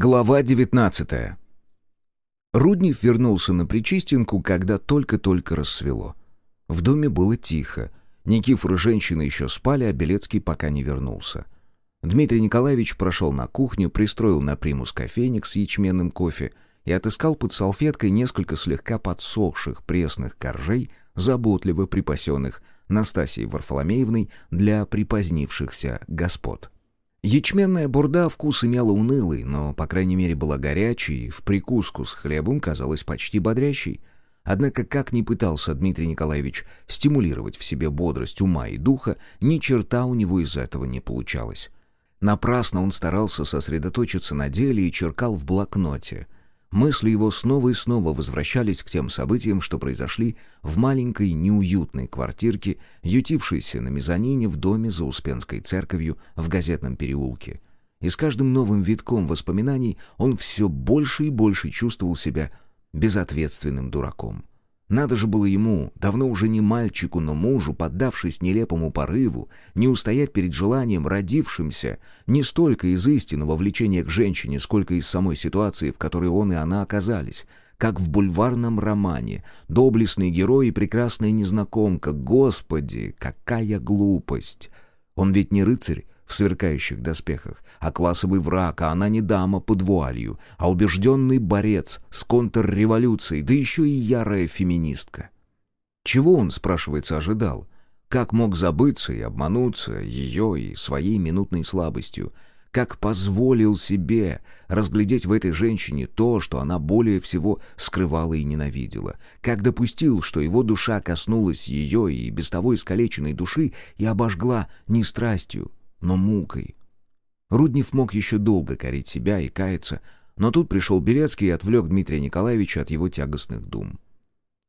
Глава 19 Руднев вернулся на Причистинку, когда только-только рассвело. В доме было тихо. Никифор и женщины еще спали, а Белецкий пока не вернулся. Дмитрий Николаевич прошел на кухню, пристроил на примус кофейник с ячменным кофе и отыскал под салфеткой несколько слегка подсохших пресных коржей, заботливо припасенных Настасией Варфоломеевной для припозднившихся господ. Ячменная бурда вкус имела унылый, но, по крайней мере, была горячей в прикуску с хлебом казалась почти бодрящей. Однако, как ни пытался Дмитрий Николаевич стимулировать в себе бодрость ума и духа, ни черта у него из этого не получалось. Напрасно он старался сосредоточиться на деле и черкал в блокноте — Мысли его снова и снова возвращались к тем событиям, что произошли в маленькой неуютной квартирке, ютившейся на мезонине в доме за Успенской церковью в газетном переулке. И с каждым новым витком воспоминаний он все больше и больше чувствовал себя безответственным дураком. Надо же было ему, давно уже не мальчику, но мужу, поддавшись нелепому порыву, не устоять перед желанием, родившимся не столько из истинного влечения к женщине, сколько из самой ситуации, в которой он и она оказались, как в бульварном романе. Доблестный герой и прекрасная незнакомка. Господи, какая глупость! Он ведь не рыцарь, в сверкающих доспехах, а классовый враг, а она не дама под вуалью, а убежденный борец с контрреволюцией, да еще и ярая феминистка. Чего он, спрашивается, ожидал? Как мог забыться и обмануться ее и своей минутной слабостью? Как позволил себе разглядеть в этой женщине то, что она более всего скрывала и ненавидела? Как допустил, что его душа коснулась ее и без того искалеченной души и обожгла не страстью, но мукой. Руднев мог еще долго корить себя и каяться, но тут пришел Белецкий и отвлек Дмитрия Николаевича от его тягостных дум.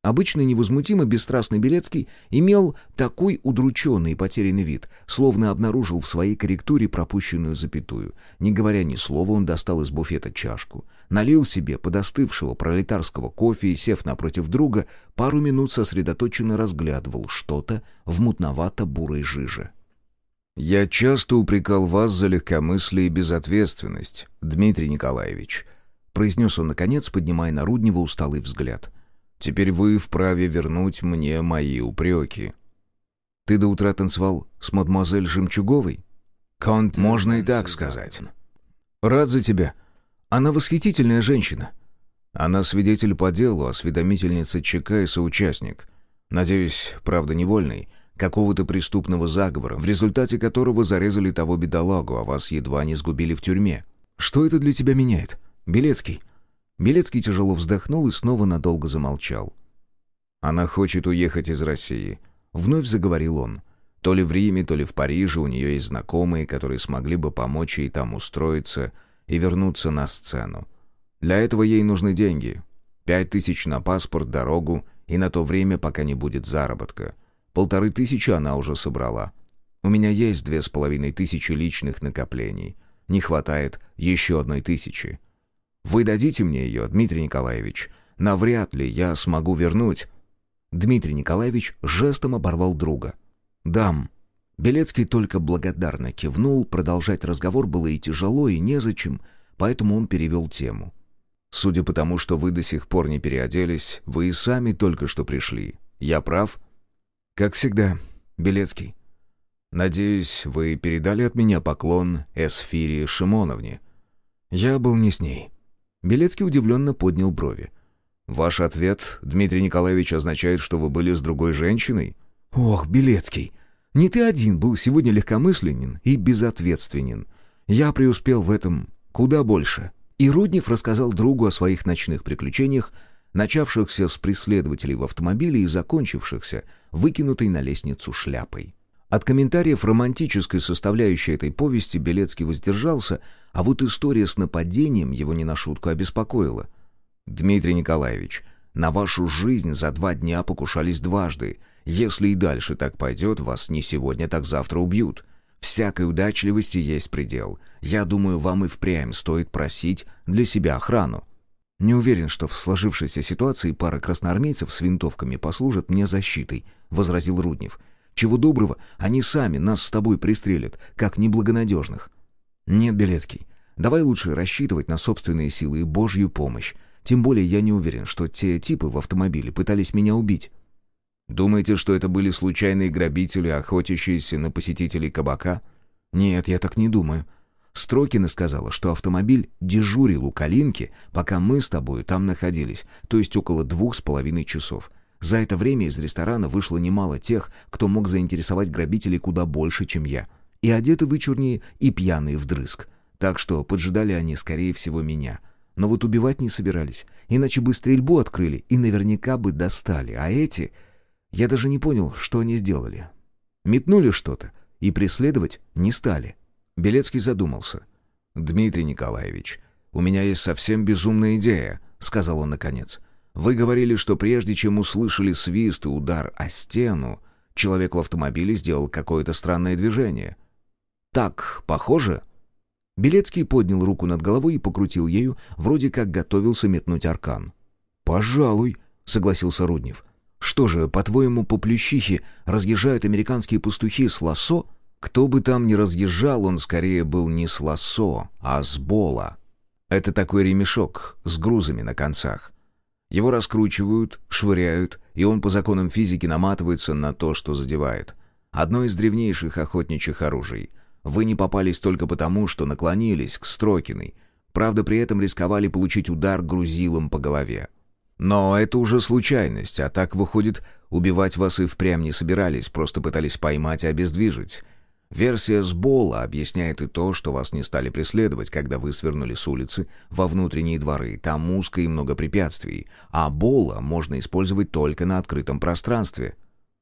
Обычно невозмутимо бесстрастный Белецкий имел такой удрученный и потерянный вид, словно обнаружил в своей корректуре пропущенную запятую. Не говоря ни слова, он достал из буфета чашку, налил себе подостывшего пролетарского кофе и, сев напротив друга, пару минут сосредоточенно разглядывал что-то в мутновато-бурой жиже. «Я часто упрекал вас за легкомыслие и безответственность, Дмитрий Николаевич», произнес он, наконец, поднимая на Руднева усталый взгляд. «Теперь вы вправе вернуть мне мои упреки». «Ты до утра танцевал с мадемуазель Жемчуговой?» «Конт, можно и так сказать». «Рад за тебя. Она восхитительная женщина». «Она свидетель по делу, осведомительница ЧК и соучастник. Надеюсь, правда, невольный» какого-то преступного заговора, в результате которого зарезали того бедолагу, а вас едва не сгубили в тюрьме. Что это для тебя меняет? Белецкий?» Белецкий тяжело вздохнул и снова надолго замолчал. «Она хочет уехать из России», — вновь заговорил он. «То ли в Риме, то ли в Париже у нее есть знакомые, которые смогли бы помочь ей там устроиться и вернуться на сцену. Для этого ей нужны деньги. Пять тысяч на паспорт, дорогу и на то время, пока не будет заработка. Полторы тысячи она уже собрала. У меня есть две с половиной тысячи личных накоплений. Не хватает еще одной тысячи. Вы дадите мне ее, Дмитрий Николаевич? Навряд ли я смогу вернуть». Дмитрий Николаевич жестом оборвал друга. «Дам». Белецкий только благодарно кивнул, продолжать разговор было и тяжело, и незачем, поэтому он перевел тему. «Судя по тому, что вы до сих пор не переоделись, вы и сами только что пришли. Я прав?» «Как всегда, Белецкий». «Надеюсь, вы передали от меня поклон Эсфире Шимоновне?» «Я был не с ней». Белецкий удивленно поднял брови. «Ваш ответ, Дмитрий Николаевич, означает, что вы были с другой женщиной?» «Ох, Белецкий, не ты один был сегодня легкомысленен и безответственен. Я преуспел в этом куда больше». И Руднев рассказал другу о своих ночных приключениях, начавшихся с преследователей в автомобиле и закончившихся выкинутой на лестницу шляпой. От комментариев романтической составляющей этой повести Белецкий воздержался, а вот история с нападением его не на шутку обеспокоила. «Дмитрий Николаевич, на вашу жизнь за два дня покушались дважды. Если и дальше так пойдет, вас не сегодня, так завтра убьют. Всякой удачливости есть предел. Я думаю, вам и впрямь стоит просить для себя охрану. Не уверен, что в сложившейся ситуации пара красноармейцев с винтовками послужат мне защитой, возразил Руднев. Чего доброго, они сами нас с тобой пристрелят, как неблагонадежных. Нет, Белецкий, Давай лучше рассчитывать на собственные силы и Божью помощь. Тем более я не уверен, что те типы в автомобиле пытались меня убить». «Думаете, что это были случайные грабители, охотящиеся на посетителей кабака?» «Нет, я так не думаю. Строкина сказала, что автомобиль дежурил у Калинки, пока мы с тобой там находились, то есть около двух с половиной часов. За это время из ресторана вышло немало тех, кто мог заинтересовать грабителей куда больше, чем я. И одеты вычурнее, и пьяные вдрызг. Так что поджидали они, скорее всего, меня. Но вот убивать не собирались, иначе бы стрельбу открыли и наверняка бы достали. А эти... Я даже не понял, что они сделали. Метнули что-то и преследовать не стали. Белецкий задумался. «Дмитрий Николаевич, у меня есть совсем безумная идея», — сказал он наконец. «Вы говорили, что прежде чем услышали свист и удар о стену, человек в автомобиле сделал какое-то странное движение. Так, похоже?» Белецкий поднял руку над головой и покрутил ею, вроде как готовился метнуть аркан. «Пожалуй», — согласился Руднев. «Что же, по-твоему, по плющихе разъезжают американские пастухи с лассо?» Кто бы там ни разъезжал, он скорее был не с лассо, а с бола. Это такой ремешок с грузами на концах. Его раскручивают, швыряют, и он по законам физики наматывается на то, что задевает. Одно из древнейших охотничьих оружий. Вы не попались только потому, что наклонились к Строкиной. Правда, при этом рисковали получить удар грузилом по голове. Но это уже случайность, а так, выходит, убивать вас и впрямь не собирались, просто пытались поймать и обездвижить. Версия с Бола объясняет и то, что вас не стали преследовать, когда вы свернули с улицы во внутренние дворы. Там узко и много препятствий. А Бола можно использовать только на открытом пространстве.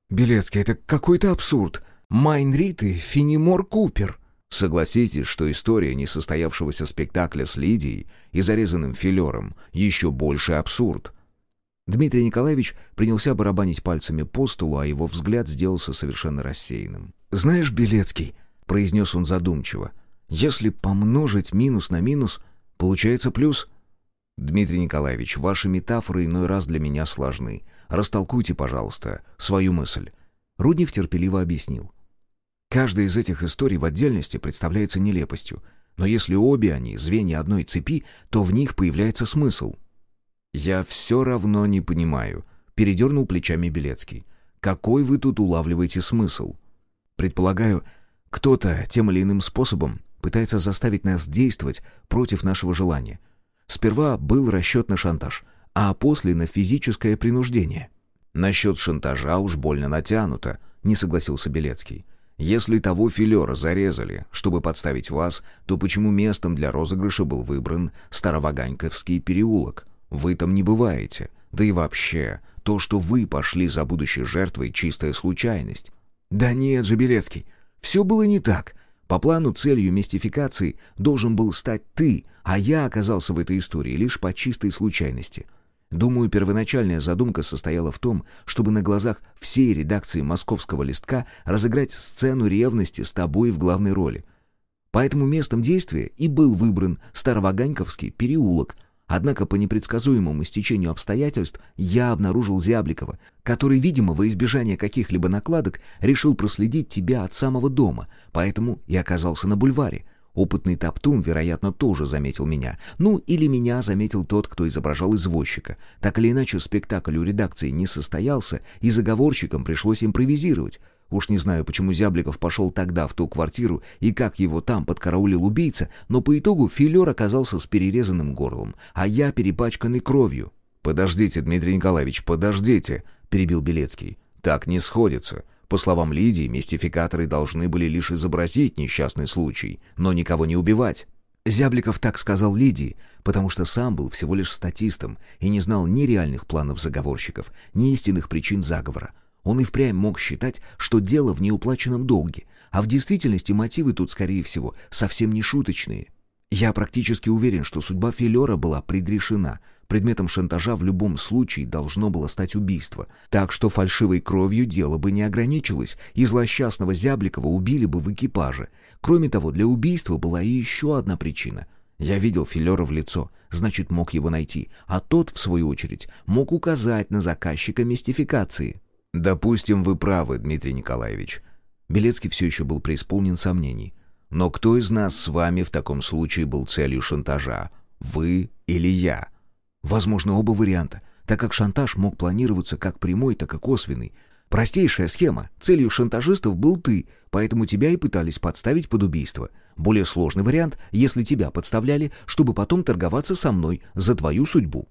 «Белецкий, это какой-то абсурд. Майн Рит и Финимор Купер». Согласитесь, что история несостоявшегося спектакля с Лидией и зарезанным филером еще больше абсурд. Дмитрий Николаевич принялся барабанить пальцами по столу, а его взгляд сделался совершенно рассеянным. «Знаешь, Белецкий», — произнес он задумчиво, — «если помножить минус на минус, получается плюс». «Дмитрий Николаевич, ваши метафоры иной раз для меня сложны. Растолкуйте, пожалуйста, свою мысль». Руднев терпеливо объяснил. «Каждая из этих историй в отдельности представляется нелепостью, но если обе они звенья одной цепи, то в них появляется смысл». «Я все равно не понимаю», — передернул плечами Белецкий. «Какой вы тут улавливаете смысл?» Предполагаю, кто-то тем или иным способом пытается заставить нас действовать против нашего желания. Сперва был расчет на шантаж, а после на физическое принуждение. «Насчет шантажа уж больно натянуто», — не согласился Белецкий. «Если того филера зарезали, чтобы подставить вас, то почему местом для розыгрыша был выбран Староваганьковский переулок? Вы там не бываете. Да и вообще, то, что вы пошли за будущей жертвой, чистая случайность. «Да нет же, Белецкий, все было не так. По плану целью мистификации должен был стать ты, а я оказался в этой истории лишь по чистой случайности. Думаю, первоначальная задумка состояла в том, чтобы на глазах всей редакции «Московского листка» разыграть сцену ревности с тобой в главной роли. Поэтому местом действия и был выбран Староваганьковский переулок — Однако по непредсказуемому стечению обстоятельств я обнаружил Зябликова, который, видимо, во избежание каких-либо накладок, решил проследить тебя от самого дома, поэтому и оказался на бульваре. Опытный Топтун, вероятно, тоже заметил меня. Ну, или меня заметил тот, кто изображал извозчика. Так или иначе, спектакль у редакции не состоялся, и заговорщикам пришлось импровизировать. Уж не знаю, почему Зябликов пошел тогда в ту квартиру и как его там подкараулил убийца, но по итогу филер оказался с перерезанным горлом, а я перепачканный кровью. «Подождите, Дмитрий Николаевич, подождите!» — перебил Белецкий. «Так не сходится. По словам Лидии, мистификаторы должны были лишь изобразить несчастный случай, но никого не убивать». Зябликов так сказал Лидии, потому что сам был всего лишь статистом и не знал ни реальных планов заговорщиков, ни истинных причин заговора. Он и впрямь мог считать, что дело в неуплаченном долге, а в действительности мотивы тут, скорее всего, совсем не шуточные. Я практически уверен, что судьба Филера была предрешена. Предметом шантажа в любом случае должно было стать убийство. Так что фальшивой кровью дело бы не ограничилось, и злосчастного Зябликова убили бы в экипаже. Кроме того, для убийства была и еще одна причина. Я видел Филера в лицо, значит, мог его найти, а тот, в свою очередь, мог указать на заказчика мистификации. «Допустим, вы правы, Дмитрий Николаевич». Белецкий все еще был преисполнен сомнений. Но кто из нас с вами в таком случае был целью шантажа? Вы или я? Возможно, оба варианта, так как шантаж мог планироваться как прямой, так и косвенный. Простейшая схема. Целью шантажистов был ты, поэтому тебя и пытались подставить под убийство. Более сложный вариант, если тебя подставляли, чтобы потом торговаться со мной за твою судьбу.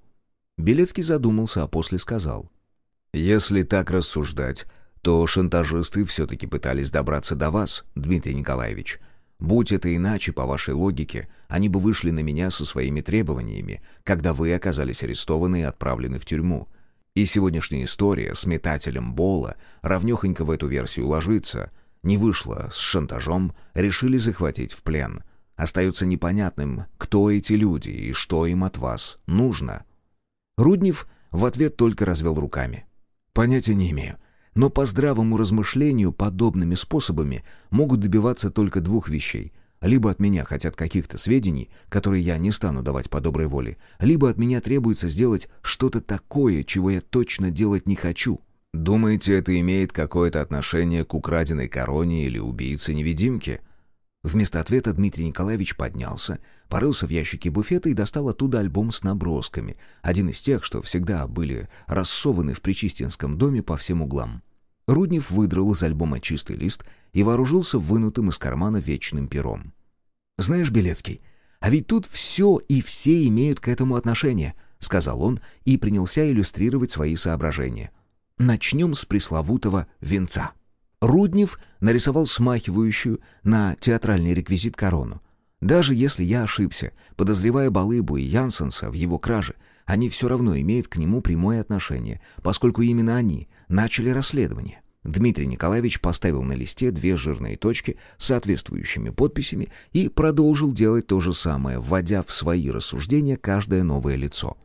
Белецкий задумался, а после сказал. «Если так рассуждать, то шантажисты все-таки пытались добраться до вас, Дмитрий Николаевич. Будь это иначе, по вашей логике, они бы вышли на меня со своими требованиями, когда вы оказались арестованы и отправлены в тюрьму. И сегодняшняя история с метателем Бола равнехонько в эту версию ложится. Не вышло с шантажом, решили захватить в плен. Остается непонятным, кто эти люди и что им от вас нужно. Руднев в ответ только развел руками. «Понятия не имею. Но по здравому размышлению подобными способами могут добиваться только двух вещей. Либо от меня хотят каких-то сведений, которые я не стану давать по доброй воле, либо от меня требуется сделать что-то такое, чего я точно делать не хочу. Думаете, это имеет какое-то отношение к украденной короне или убийце-невидимке? Вместо ответа Дмитрий Николаевич поднялся, порылся в ящике буфета и достал оттуда альбом с набросками, один из тех, что всегда были рассованы в Причистинском доме по всем углам. Руднев выдрал из альбома чистый лист и вооружился вынутым из кармана вечным пером. «Знаешь, Белецкий, а ведь тут все и все имеют к этому отношение», — сказал он и принялся иллюстрировать свои соображения. «Начнем с пресловутого венца». Руднев нарисовал смахивающую на театральный реквизит корону. Даже если я ошибся, подозревая Балыбу и Янсенса в его краже, они все равно имеют к нему прямое отношение, поскольку именно они начали расследование. Дмитрий Николаевич поставил на листе две жирные точки с соответствующими подписями и продолжил делать то же самое, вводя в свои рассуждения каждое новое лицо.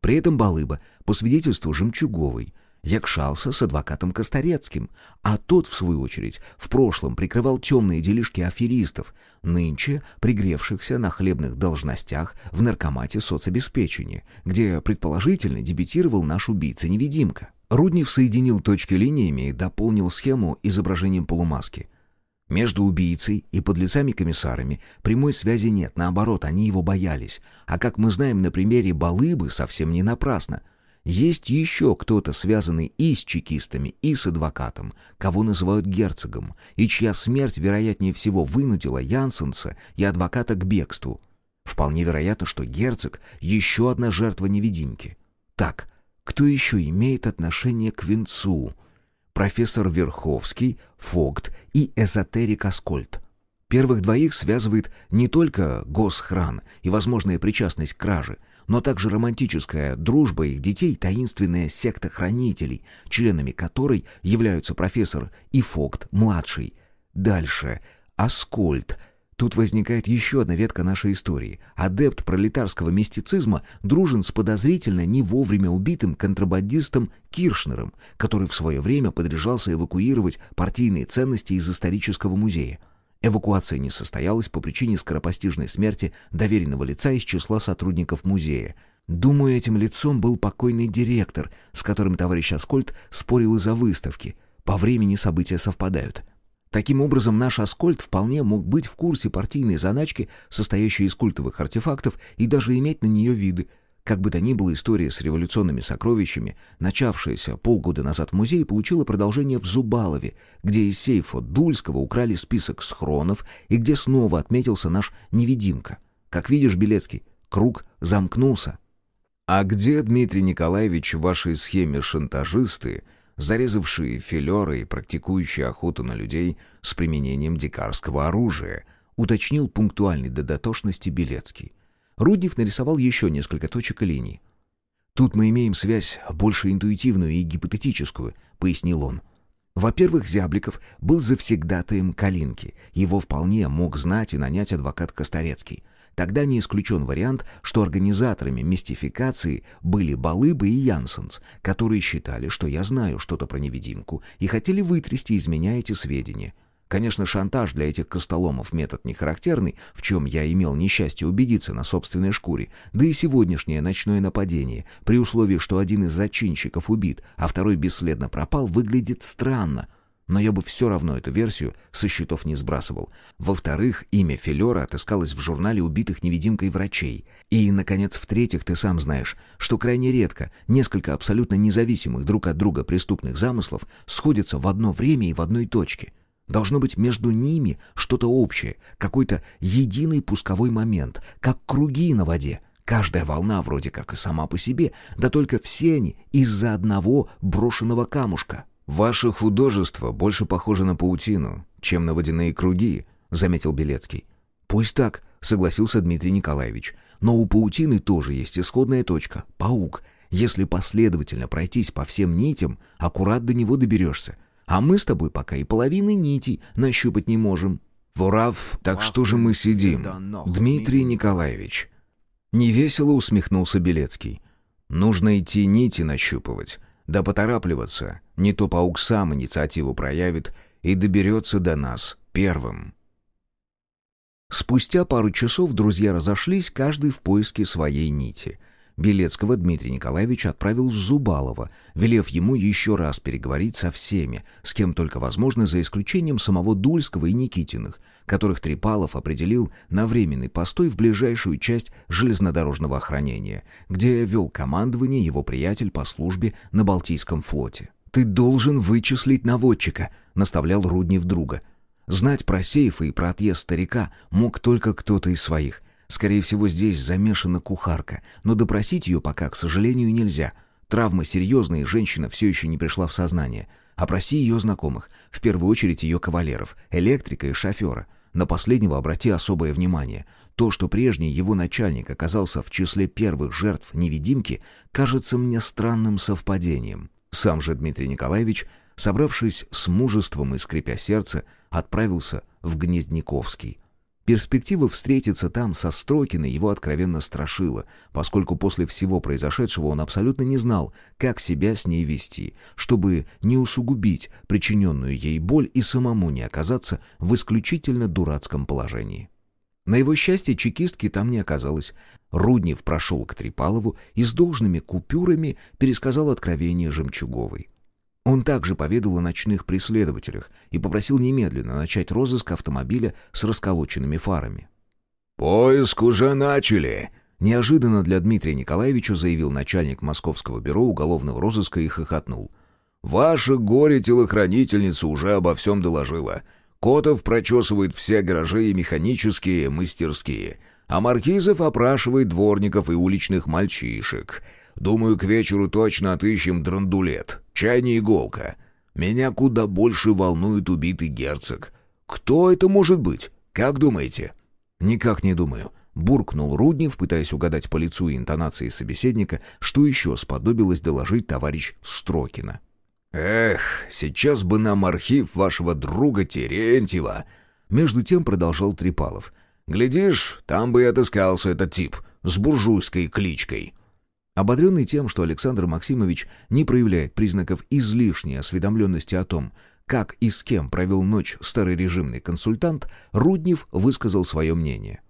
При этом Балыба, по свидетельству Жемчуговой, якшался с адвокатом Косторецким, а тот, в свою очередь, в прошлом прикрывал темные делишки аферистов, нынче пригревшихся на хлебных должностях в наркомате соцобеспечения, где, предположительно, дебютировал наш убийца-невидимка. Руднев соединил точки линиями и дополнил схему изображением полумаски. Между убийцей и подлецами-комиссарами прямой связи нет, наоборот, они его боялись. А как мы знаем на примере Балыбы, совсем не напрасно — есть еще кто-то, связанный и с чекистами, и с адвокатом, кого называют герцогом, и чья смерть, вероятнее всего, вынудила Янсенса и адвоката к бегству. Вполне вероятно, что герцог — еще одна жертва невидимки. Так, кто еще имеет отношение к венцу? Профессор Верховский, Фогт и эзотерик Аскольд. Первых двоих связывает не только госхран и возможная причастность к краже — но также романтическая дружба их детей, таинственная секта хранителей, членами которой являются профессор и Фогт-младший. Дальше. Аскольд. Тут возникает еще одна ветка нашей истории. Адепт пролетарского мистицизма дружен с подозрительно не вовремя убитым контрабандистом Киршнером, который в свое время подряжался эвакуировать партийные ценности из исторического музея. Эвакуация не состоялась по причине скоропостижной смерти доверенного лица из числа сотрудников музея. Думаю, этим лицом был покойный директор, с которым товарищ Аскольд спорил из-за выставки. По времени события совпадают. Таким образом, наш Аскольд вполне мог быть в курсе партийной заначки, состоящей из культовых артефактов, и даже иметь на нее виды – как бы то ни было, история с революционными сокровищами, начавшаяся полгода назад в музее, получила продолжение в Зубалове, где из сейфа Дульского украли список схронов и где снова отметился наш невидимка. Как видишь, Белецкий, круг замкнулся. «А где, Дмитрий Николаевич, в вашей схеме шантажисты, зарезавшие филеры и практикующие охоту на людей с применением дикарского оружия?» уточнил пунктуальный до дотошности Белецкий. Руднев нарисовал еще несколько точек и линий. «Тут мы имеем связь больше интуитивную и гипотетическую», — пояснил он. Во-первых, Зябликов был завсегдатаем Калинки. Его вполне мог знать и нанять адвокат Косторецкий. Тогда не исключен вариант, что организаторами мистификации были Балыба и Янсенс, которые считали, что я знаю что-то про невидимку и хотели вытрясти из меня эти сведения. Конечно, шантаж для этих костоломов метод не характерный, в чем я имел несчастье убедиться на собственной шкуре, да и сегодняшнее ночное нападение, при условии, что один из зачинщиков убит, а второй бесследно пропал, выглядит странно. но я бы все равно эту версию со счетов не сбрасывал. Во-вторых, имя Филера отыскалось в журнале убитых невидимкой врачей. И, наконец, в-третьих, ты сам знаешь, что крайне редко несколько абсолютно независимых друг от друга преступных замыслов сходятся в одно время и в одной точке. Должно быть между ними что-то общее, какой-то единый пусковой момент, как круги на воде. Каждая волна вроде как и сама по себе, да только все они из-за одного брошенного камушка. «Ваше художество больше похоже на паутину, чем на водяные круги», — заметил Белецкий. «Пусть так», — согласился Дмитрий Николаевич. «Но у паутины тоже есть исходная точка — паук. Если последовательно пройтись по всем нитям, аккурат до него доберешься. А мы с тобой пока и половины нитей нащупать не можем». «Вурав, так что же мы сидим, Дмитрий Николаевич?» Невесело усмехнулся Белецкий. «Нужно идти нити нащупывать, да поторапливаться, не то паук сам инициативу проявит и доберется до нас первым». Спустя пару часов друзья разошлись, каждый в поиске своей нити. Белецкого Дмитрий Николаевич отправил в Зубалова, велев ему еще раз переговорить со всеми, с кем только возможно, за исключением самого Дульского и Никитиных, которых Трипалов определил на временный постой в ближайшую часть железнодорожного охранения, где вел командование его приятель по службе на Балтийском флоте. «Ты должен вычислить наводчика», — наставлял Руднев друга. Знать про сейфы и про отъезд старика мог только кто-то из своих. Скорее всего, здесь замешана кухарка, но допросить ее пока, к сожалению, нельзя. Травмы серьезные, женщина все еще не пришла в сознание. Опроси ее знакомых, в первую очередь ее кавалеров, электрика и шофера. На последнего обрати особое внимание. То, что прежний его начальник оказался в числе первых жертв невидимки, кажется мне странным совпадением. Сам же Дмитрий Николаевич, собравшись с мужеством и скрипя сердце, отправился в Гнездниковский. Перспектива встретиться там со Строкиной его откровенно страшила, поскольку после всего произошедшего он абсолютно не знал, как себя с ней вести, чтобы не усугубить причиненную ей боль и самому не оказаться в исключительно дурацком положении. На его счастье чекистки там не оказалось. Руднев прошел к Трипалову и с должными купюрами пересказал откровение Жемчуговой. Он также поведал о ночных преследователях и попросил немедленно начать розыск автомобиля с расколоченными фарами. «Поиск уже начали!» Неожиданно для Дмитрия Николаевича заявил начальник московского бюро уголовного розыска и хохотнул. «Ваша горе-телохранительница уже обо всем доложила. Котов прочесывает все гаражи и механические мастерские, а Маркизов опрашивает дворников и уличных мальчишек. Думаю, к вечеру точно отыщем драндулет, чай не иголка. Меня куда больше волнует убитый герцог. Кто это может быть? Как думаете?» «Никак не думаю», — буркнул Руднев, пытаясь угадать по лицу и интонации собеседника, что еще сподобилось доложить товарищ Строкина. «Эх, сейчас бы нам архив вашего друга Терентьева!» Между тем продолжал Трипалов. «Глядишь, там бы и отыскался этот тип с буржуйской кличкой». Ободренный тем, что Александр Максимович не проявляет признаков излишней осведомленности о том, как и с кем провел ночь старый режимный консультант, Руднев высказал свое мнение.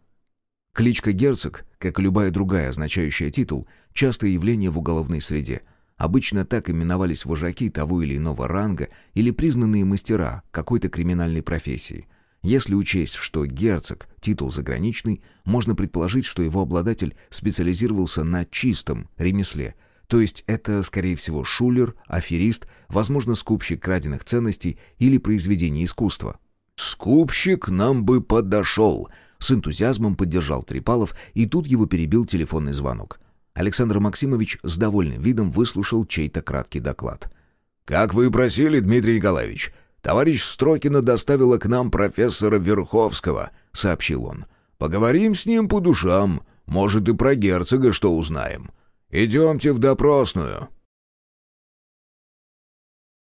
Кличка «Герцог», как и любая другая означающая титул, частое явление в уголовной среде. Обычно так именовались вожаки того или иного ранга или признанные мастера какой-то криминальной профессии – если учесть, что герцог — титул заграничный, можно предположить, что его обладатель специализировался на чистом ремесле, то есть это, скорее всего, шулер, аферист, возможно, скупщик краденных ценностей или произведений искусства. «Скупщик нам бы подошел», — с энтузиазмом поддержал Трипалов, и тут его перебил телефонный звонок. Александр Максимович с довольным видом выслушал чей-то краткий доклад. «Как вы и просили, Дмитрий Николаевич, «Товарищ Строкина доставила к нам профессора Верховского», — сообщил он. «Поговорим с ним по душам. Может, и про герцога что узнаем. Идемте в допросную».